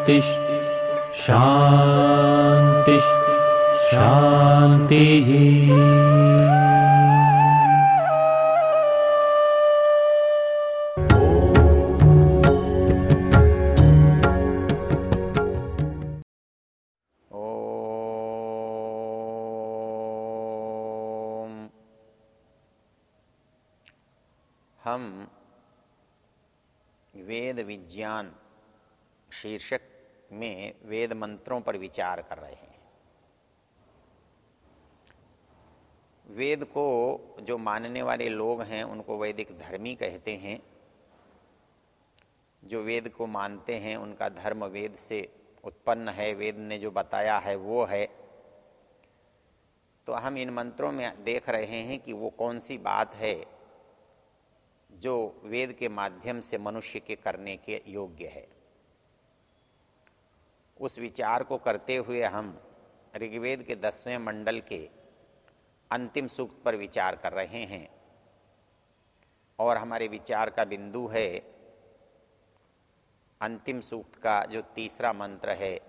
शान्तिः शान्तिः शान्तिः हम वेद विज्ञान शीर्षक में वेद मंत्रों पर विचार कर रहे हैं। वेद को जो मानने वाले लोग हैं, उनको वैदिक धर्मी कहते हैं। जो वेद को मानते हैं, उनका धर्म वेद से उत्पन्न है, वेद ने जो बताया है वो है। तो हम इन मंत्रों में देख रहे हैं कि वो कौन सी बात है जो वेद के माध्यम से मनुष्य के करने के योग्य है। उस विचार को करते हुए हम ऋग्वेद के दसवें मंडल के अंतिम सूक्त पर विचार कर रहे हैं। और हमारे विचार का बिंदु है अंतिम सूक्त का जो तीसरा मंत्र है,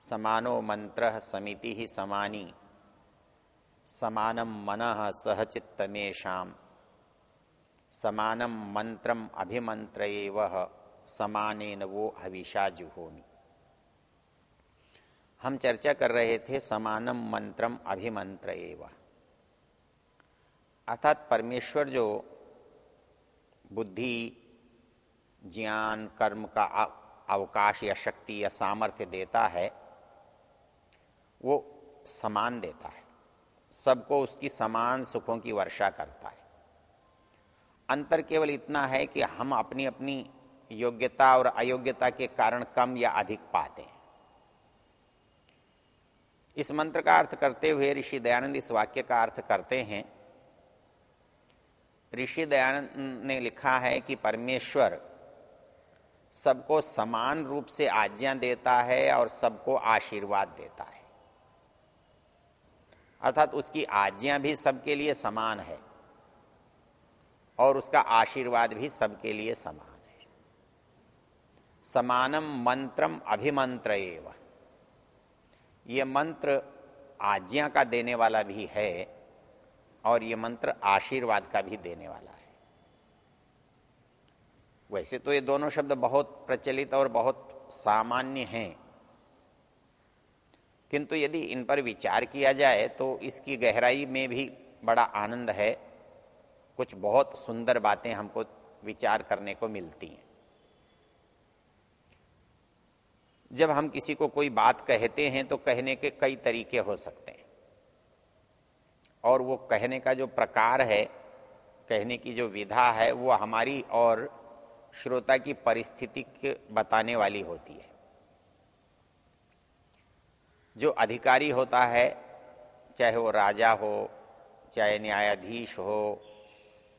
समानो मंत्र समिति ही समानी समानम मन सहचित्तमेशा समानम मंत्रम अभिमंत्र वह समानेन वो हविषा जुहोमी हम चर्चा कर रहे थे समानम मंत्रम अभिमंत्र एवं। अर्थात परमेश्वर जो बुद्धि, ज्ञान, कर्म का अवकाश या शक्ति या सामर्थ्य देता है, वो समान देता है। सबको उसकी समान सुखों की वर्षा करता है। अंतर केवल इतना है कि हम अपनी अपनी योग्यता और अयोग्यता के कारण कम या अधिक पाते हैं। इस मंत्र का अर्थ करते हुए ऋषि दयानंद इस वाक्य का अर्थ करते हैं। ऋषि दयानंद ने लिखा है कि परमेश्वर सबको समान रूप से आज्ञा देता है और सबको आशीर्वाद देता है। अर्थात उसकी आज्ञा भी सबके लिए समान है और उसका आशीर्वाद भी सबके लिए समान है। समानम मंत्रम अभिमंत्र एवं। ये मंत्र आज्ञा का देने वाला भी है और ये मंत्र आशीर्वाद का भी देने वाला है। वैसे तो ये दोनों शब्द बहुत प्रचलित और बहुत सामान्य हैं। किंतु यदि इन पर विचार किया जाए तो इसकी गहराई में भी बड़ा आनंद है। कुछ बहुत सुंदर बातें हमको विचार करने को मिलती हैं। जब हम किसी को कोई बात कहते हैं तो कहने के कई तरीके हो सकते हैं। और वो कहने का जो प्रकार है, कहने की जो विधा है, वो हमारी और श्रोता की परिस्थिति बताने वाली होती है। जो अधिकारी होता है, चाहे वो राजा हो, चाहे न्यायाधीश हो,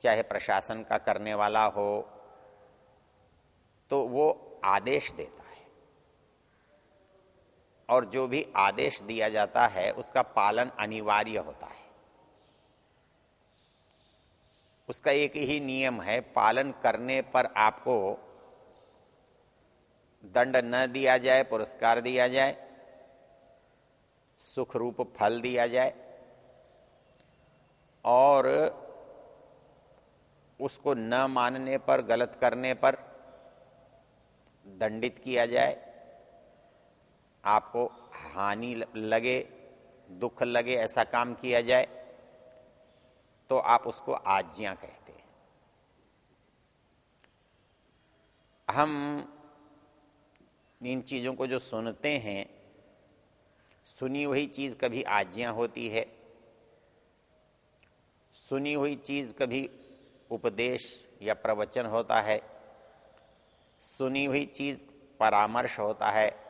चाहे प्रशासन का करने वाला हो तो वो आदेश देता और जो भी आदेश दिया जाता है, उसका पालन अनिवार्य होता है। उसका एक ही नियम है, पालन करने पर आपको दंड न दिया जाए, पुरस्कार दिया जाए सुख रूप फल दिया जाए, और उसको न मानने पर, गलत करने पर दंडित किया जाए। आपको हानि लगे, दुख लगे, ऐसा काम किया जाए तो आप उसको आज्ञा कहते हैं। हम इन चीज़ों को जो सुनते हैं, सुनी हुई चीज़ कभी आज्ञा होती है, सुनी हुई चीज़ कभी उपदेश या प्रवचन होता है, सुनी हुई चीज़ परामर्श होता है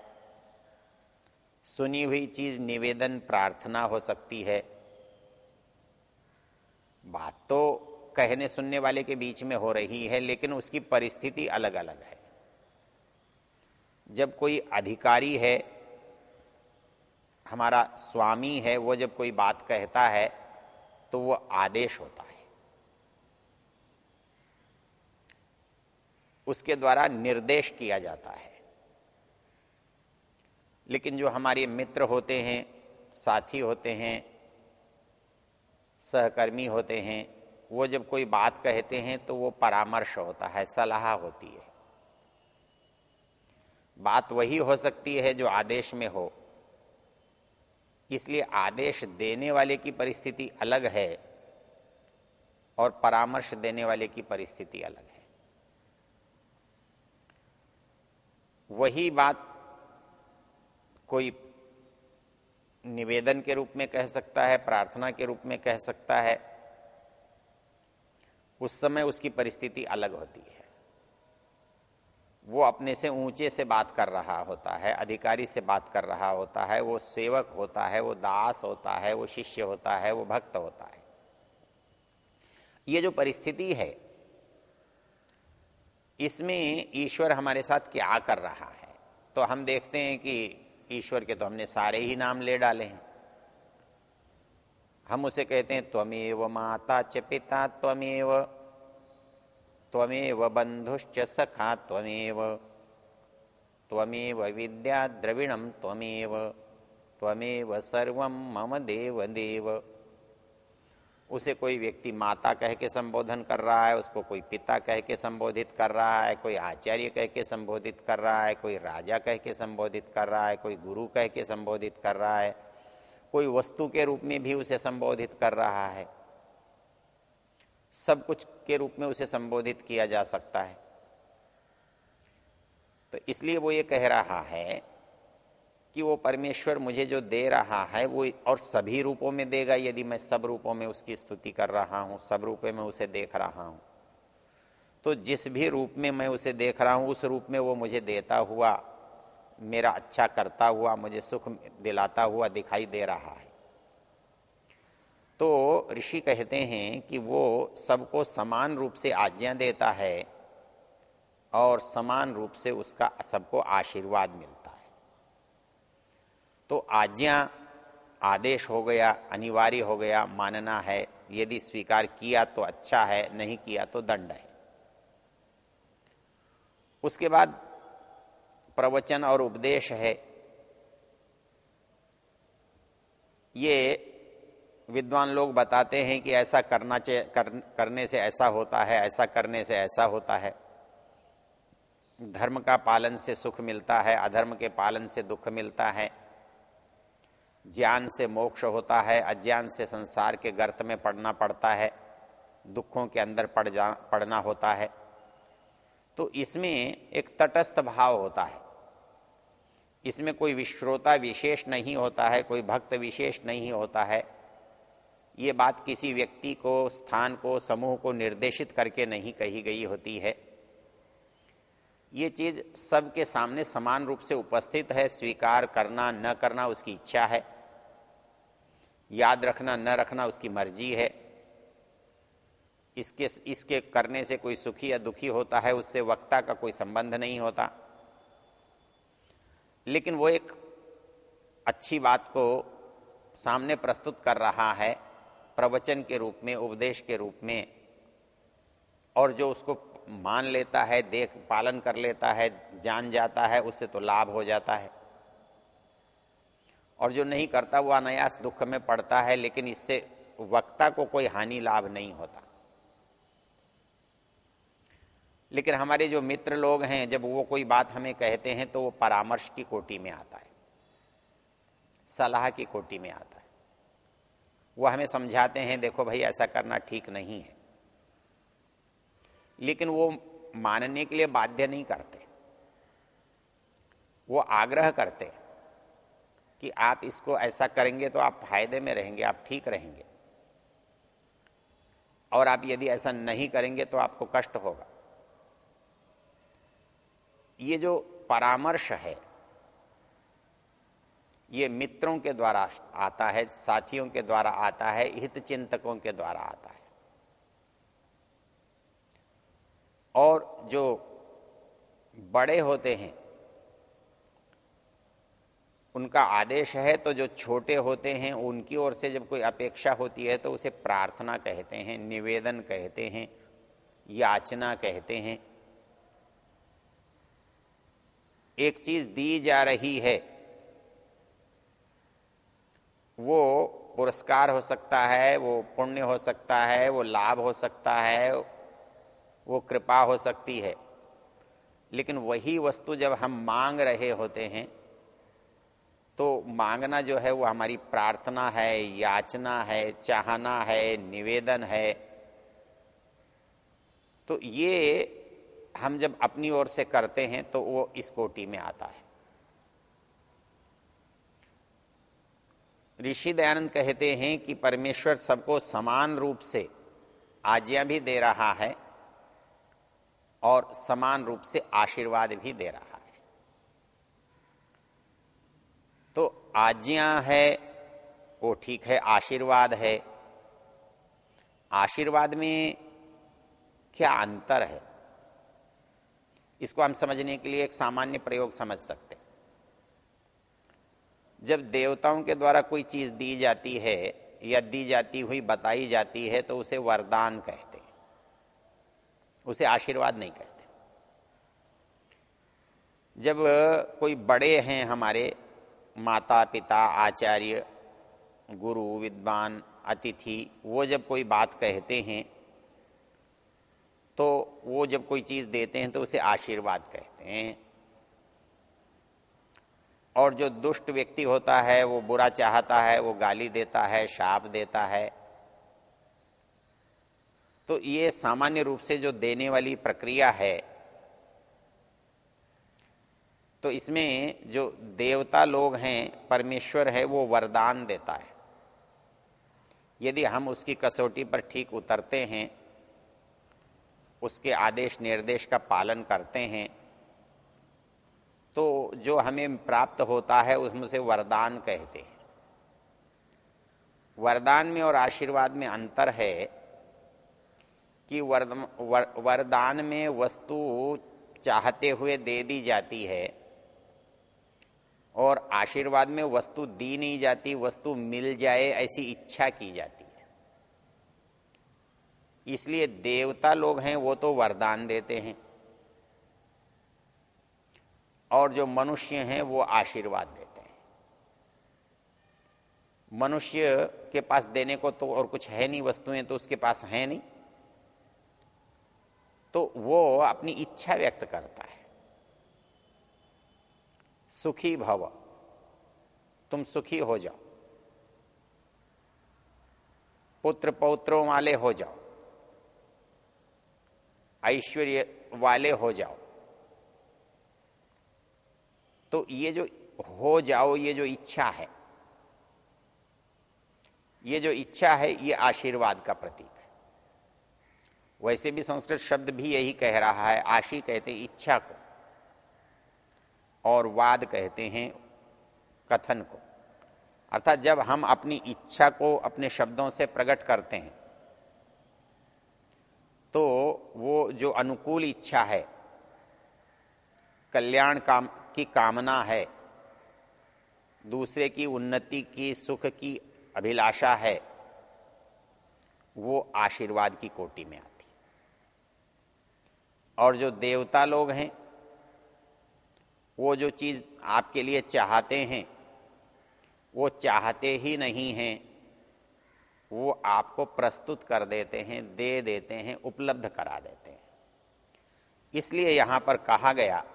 सुनी हुई चीज़ निवेदन, प्रार्थना हो सकती है। बात तो कहने सुनने वाले के बीच में हो रही है, लेकिन उसकी परिस्थिति अलग अलग है। जब कोई अधिकारी है, हमारा स्वामी है, वो जब कोई बात कहता है तो वो आदेश होता है। उसके द्वारा निर्देश किया जाता है। लेकिन जो हमारे मित्र होते हैं, साथी होते हैं, सहकर्मी होते हैं, वो जब कोई बात कहते हैं तो वो परामर्श होता है, सलाह होती है। बात वही हो सकती है जो आदेश में हो। इसलिए आदेश देने वाले की परिस्थिति अलग है और परामर्श देने वाले की परिस्थिति अलग है। वही बात कोई निवेदन के रूप में कह सकता है, प्रार्थना के रूप में कह सकता है, उस समय उसकी परिस्थिति अलग होती है। वो अपने से ऊँचे से बात कर रहा होता है, अधिकारी से बात कर रहा होता है, वो सेवक होता है, वो दास होता है, वो शिष्य होता है, वो भक्त होता है। ये जो परिस्थिति है, इसमें ईश्वर हमारे साथ क्या कर रहा है? तो हम देखते हैं कि ईश्वर के तो हमने सारे ही नाम ले डाले हैं। हम उसे कहते हैं त्वमेव माता च पिता त्वमेव त्वमेव बंधुश्च सखा त्वमेव त्वमेव विद्या द्रविणम त्वमेव त्वमेव सर्वम मम देव देव उसे कोई व्यक्ति माता कह के संबोधन कर रहा है, उसको कोई पिता कह के संबोधित कर रहा है, कोई आचार्य कह के संबोधित कर रहा है, कोई राजा कह के संबोधित कर रहा है, कोई गुरु कह के संबोधित कर रहा है, कोई वस्तु के रूप में भी उसे संबोधित कर रहा है। सब कुछ के रूप में उसे संबोधित किया जा सकता है। तो इसलिए वो ये कह रहा है कि वो परमेश्वर मुझे जो दे रहा है, वो और सभी रूपों में देगा, यदि मैं सब रूपों में उसकी स्तुति कर रहा हूँ, सब रूपों में उसे देख रहा हूँ। तो जिस भी रूप में मैं उसे देख रहा हूँ, उस रूप में वो मुझे देता हुआ, मेरा अच्छा करता हुआ, मुझे सुख दिलाता हुआ दिखाई दे रहा है। तो ऋषि कहते हैं कि वो सबको समान रूप से आज्ञा देता है और समान रूप से उसका, सबको आशीर्वाद मिलता तो आज्ञा आदेश हो गया अनिवार्य हो गया मानना है। यदि स्वीकार किया तो अच्छा है नहीं किया तो दंड है। उसके बाद प्रवचन और उपदेश है। ये विद्वान लोग बताते हैं कि ऐसा करना कर, करने से ऐसा होता है ऐसा करने से ऐसा होता है। धर्म का पालन से सुख मिलता है अधर्म के पालन से दुख मिलता है। ज्ञान से मोक्ष होता है, अज्ञान से संसार के गर्त में पड़ना पड़ता है, दुखों के अंदर पड़ जा, पड़ना होता है। तो इसमें एक तटस्थ भाव होता है। इसमें कोई विश्रोता विशेष नहीं होता है, कोई भक्त विशेष नहीं होता है। ये बात किसी व्यक्ति को, स्थान को, समूह को निर्देशित करके नहीं कही गई होती है। ये चीज़ सबके सामने समान रूप से उपस्थित है, स्वीकार करना, न करना उसकी इच्छा है। याद रखना, न रखना उसकी मर्ज़ी है। इसके इसके करने से कोई सुखी या दुखी होता है, उससे वक्ता का कोई संबंध नहीं होता। लेकिन वो एक अच्छी बात को सामने प्रस्तुत कर रहा है, प्रवचन के रूप में, उपदेश के रूप में, और जो उसको मान लेता है, देख, पालन कर लेता है, जान जाता है, उससे तो लाभ हो जाता है। और जो नहीं करता वो अनायास दुख में पड़ता है, लेकिन इससे वक्ता को कोई हानि लाभ नहीं होता। लेकिन हमारे जो मित्र लोग हैं, जब वो कोई बात हमें कहते हैं तो वो परामर्श की कोटि में आता है, सलाह की कोटि में आता है। वो हमें समझाते हैं, देखो भाई, ऐसा करना ठीक नहीं है। लेकिन वो मानने के लिए बाध्य नहीं करते। वो आग्रह करते कि आप इसको ऐसा करेंगे तो आप फ़ायदे में रहेंगे, आप ठीक रहेंगे। और आप यदि ऐसा नहीं करेंगे तो आपको कष्ट होगा। ये जो परामर्श है, ये मित्रों के द्वारा आता है, साथियों के द्वारा आता है हित चिंतकों के द्वारा आता है। और जो बड़े होते हैं उनका आदेश है तो जो छोटे होते हैं, उनकी ओर से जब कोई अपेक्षा होती है तो उसे प्रार्थना कहते हैं, निवेदन कहते हैं, याचना कहते हैं। एक चीज़ दी जा रही है, वो पुरस्कार हो सकता है, वो पुण्य हो सकता है, वो लाभ हो सकता है, वो कृपा हो सकती है। लेकिन वही वस्तु जब हम मांग रहे होते हैं तो मांगना जो है वो हमारी प्रार्थना है, याचना है, चाहना है, निवेदन है। तो ये हम जब अपनी ओर से करते हैं तो वो इस कोटि में आता है। ऋषि दयानंद कहते हैं कि परमेश्वर सबको समान रूप से आज्ञा भी दे रहा है और समान रूप से आशीर्वाद भी दे रहा है। तो आज्ञा है, वो ठीक है, आशीर्वाद है। आशीर्वाद में क्या अंतर है? इसको हम समझने के लिए एक सामान्य प्रयोग समझ सकते जब देवताओं के द्वारा कोई चीज़ दी जाती है या दी जाती हुई बताई जाती है तो उसे वरदान कहते हैं। उसे आशीर्वाद नहीं कहते। जब कोई बड़े हैं हमारे माता पिता आचार्य, गुरु, विद्वान, अतिथि, वो जब कोई बात कहते हैं तो वो जब कोई चीज़ देते हैं तो उसे आशीर्वाद कहते हैं। और जो दुष्ट व्यक्ति होता है, वो बुरा चाहता है, वो गाली देता है, शाप देता है तो ये सामान्य रूप से जो देने वाली प्रक्रिया है तो इसमें जो देवता लोग हैं, परमेश्वर है, वो वरदान देता है। यदि हम उसकी कसौटी पर ठीक उतरते हैं, उसके आदेश निर्देश का पालन करते हैं तो जो हमें प्राप्त होता है उसमें से वरदान कहते हैं। वरदान में और आशीर्वाद में अंतर है कि वरदान में वस्तु चाहते हुए दे दी जाती है और आशीर्वाद में वस्तु दी नहीं जाती, वस्तु मिल जाए, ऐसी इच्छा की जाती है। इसलिए देवता लोग हैं, वो तो वरदान देते हैं। और जो मनुष्य हैं, वो आशीर्वाद देते हैं। मनुष्य के पास देने को तो और कुछ है नहीं, वस्तुएँ तो उसके पास है नहीं। तो वो अपनी इच्छा व्यक्त करता है। सुखी भव। तुम सुखी हो जाओ। पुत्र पौत्रों वाले हो जाओ। ऐश्वर्य वाले हो जाओ। तो ये जो हो जाओ, ये जो इच्छा है, ये जो इच्छा है, ये आशीर्वाद का प्रतीक है। वैसे भी संस्कृत शब्द भी यही कह रहा है, आशी कहते इच्छा को। और वाद कहते हैं कथन को। अर्थात जब हम अपनी इच्छा को अपने शब्दों से प्रकट करते हैं तो वो जो अनुकूल इच्छा है, कल्याण काम की कामना है, दूसरे की उन्नति की, सुख की अभिलाषा है, वो आशीर्वाद की कोटि में आती है। और जो देवता लोग हैं वो जो चीज़ आपके लिए चाहते हैं, वो चाहते ही नहीं हैं, वो आपको प्रस्तुत कर देते हैं, दे देते हैं, उपलब्ध करा देते हैं। इसलिए यहाँ पर कहा गया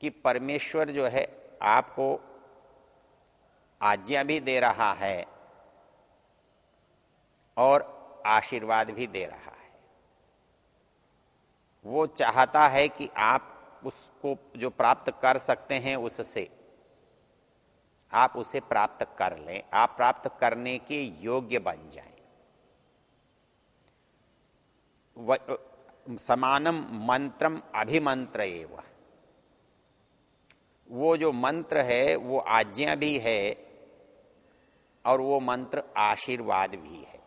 कि परमेश्वर जो है आपको आज्ञा भी दे रहा है और आशीर्वाद भी दे रहा है। वो चाहता है कि आप उसको जो प्राप्त कर सकते हैं उससे। आप उसे प्राप्त कर लें। आप प्राप्त करने के योग्य बन जाएँ। समानम मंत्रम अभिमंत्र एवं। वो जो मंत्र है, वो आज्ञा भी है और वो मंत्र आशीर्वाद भी है।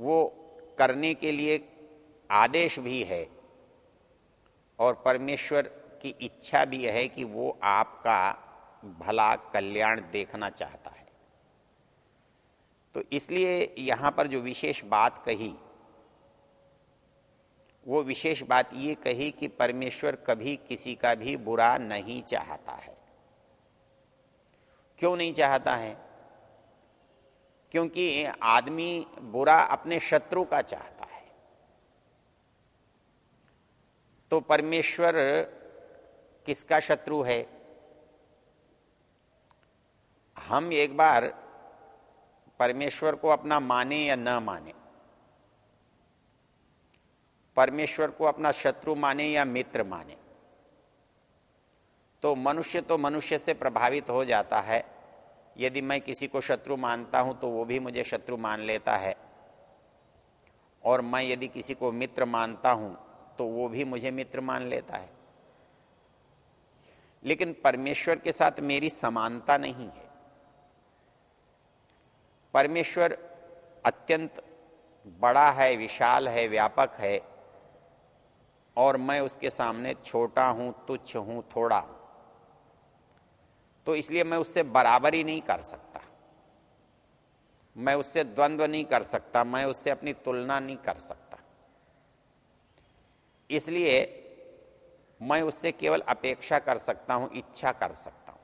वो करने के लिए आदेश भी है। और परमेश्वर की इच्छा भी है कि वो आपका भला कल्याण देखना चाहता है। तो इसलिए यहाँ पर जो विशेष बात कही, वो विशेष बात ये कही कि परमेश्वर कभी किसी का भी बुरा नहीं चाहता है। क्यों नहीं चाहता है? क्योंकि आदमी बुरा अपने शत्रु का चाहता है तो परमेश्वर किसका शत्रु है? हम एक बार परमेश्वर को अपना माने या न माने? परमेश्वर को अपना शत्रु माने या मित्र माने? तो मनुष्य तो मनुष्य से प्रभावित हो जाता है। यदि मैं किसी को शत्रु मानता हूँ तो वो भी मुझे शत्रु मान लेता है। और मैं यदि किसी को मित्र मानता हूँ तो वो भी मुझे मित्र मान लेता है। लेकिन परमेश्वर के साथ मेरी समानता नहीं है। परमेश्वर अत्यंत बड़ा है, विशाल है, व्यापक है और मैं उसके सामने छोटा हूँ, तुच्छ हूँ, थोड़ा हूँ। तो इसलिए मैं उससे बराबरी नहीं कर सकता। मैं उससे द्वंद्व नहीं कर सकता, मैं उससे अपनी तुलना नहीं कर सकता। इसलिए मैं उससे केवल अपेक्षा कर सकता हूँ, इच्छा कर सकता हूँ।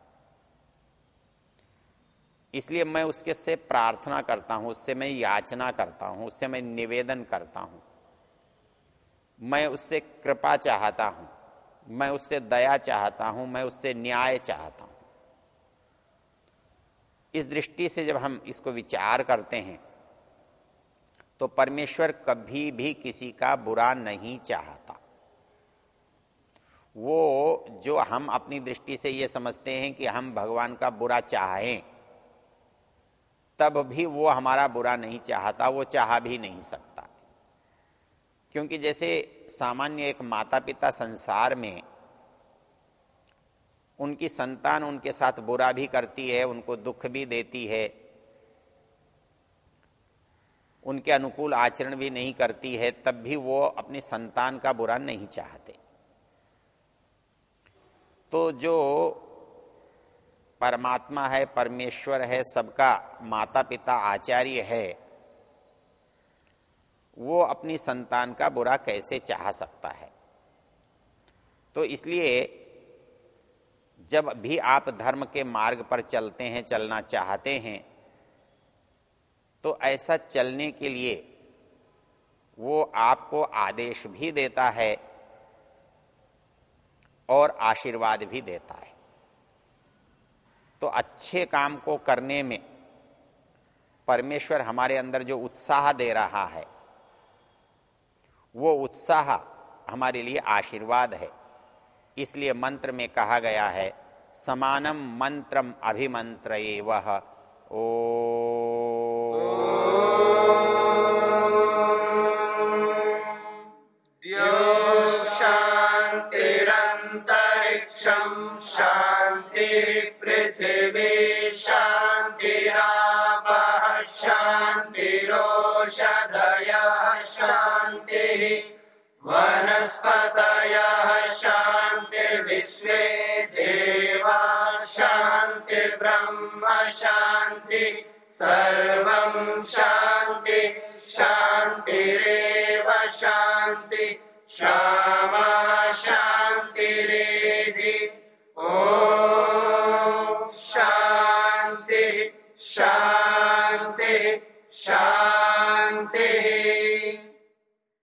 इसलिए मैं उसके से प्रार्थना करता हूँ, उससे मैं याचना करता हूँ, उससे मैं निवेदन करता हूँ। मैं उससे कृपा चाहता हूँ, मैं उससे दया चाहता हूँ, मैं उससे न्याय चाहता हूँ। इस दृष्टि से जब हम इसको विचार करते हैं तो परमेश्वर कभी भी किसी का बुरा नहीं चाहता। वो जो हम अपनी दृष्टि से ये समझते हैं कि हम भगवान का बुरा चाहें, तब भी वो हमारा बुरा नहीं चाहता, वो चाह भी नहीं सकता। क्योंकि जैसे सामान्य एक माता पिता संसार में उनकी संतान उनके साथ बुरा भी करती है, उनको दुख भी देती है, उनके अनुकूल आचरण भी नहीं करती है, तब भी वो अपनी संतान का बुरा नहीं चाहते। तो जो परमात्मा है, परमेश्वर है, सबका माता पिता आचार्य है, वो अपनी संतान का बुरा कैसे चाह सकता है? तो इसलिए जब भी आप धर्म के मार्ग पर चलते हैं, चलना चाहते हैं तो ऐसा चलने के लिए वो आपको आदेश भी देता है और आशीर्वाद भी देता है। तो अच्छे काम को करने में परमेश्वर हमारे अंदर जो उत्साह दे रहा है, वो उत्साह हमारे लिए आशीर्वाद है। इसलिए मंत्र में कहा गया है, समानम मंत्रम अभिमंत्र वह ओ शान्ति सर्वं शान्ति शान्तिरेव शान्ति क्षमा शान्तिरेधि ॐ शान्तिः शान्तिः शान्ति